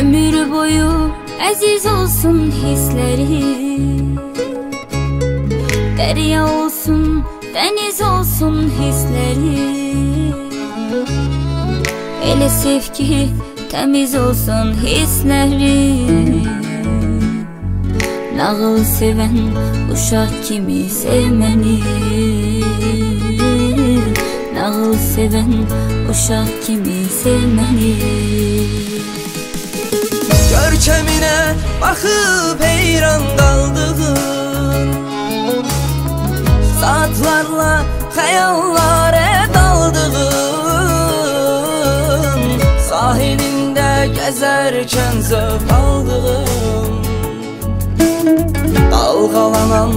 Ömür boyu aziz olsun hisleri. Derya olsun, deniz olsun hisleri. Elesif ki temiz olsun hisleri. Nağıl seven uşak kimi sevmeli? Nağıl seven uşak kimi sevmeni Görkemine bakıp heyran kaldığım Saatlarla hayallere daldığım Sahilinde gezerken zevk aldığım Dalgalanan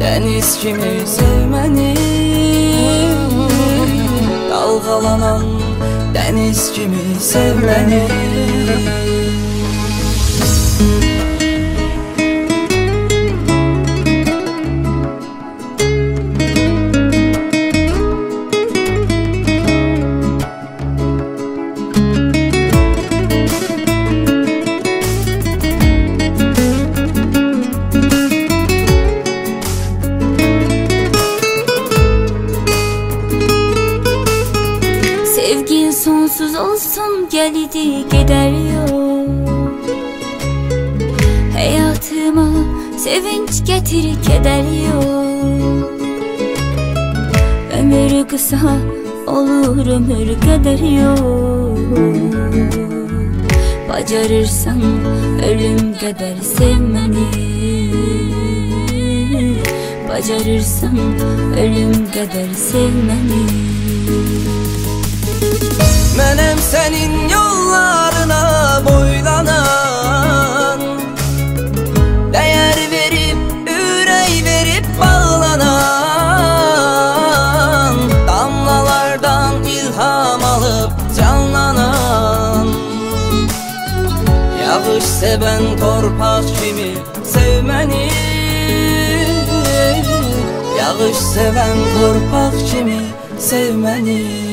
deniz kimi sevmeni Dalgalanan deniz kimi sevmeni sonsuz olsun gelidi gider yok Hayatıma sevinç getir keder yok Ömür kısa olur ömür kadar yok Bacarırsan ölüm kadar sevmeni. Bacarırsan ölüm kadar sevmeni Menem senin yollarına boylanan Değer verip, ürey verip bağlanan Damlalardan ilham alıp canlanan. Yağış seven torpak kimi sevmeni Yağış seven torpak kimi sevmeni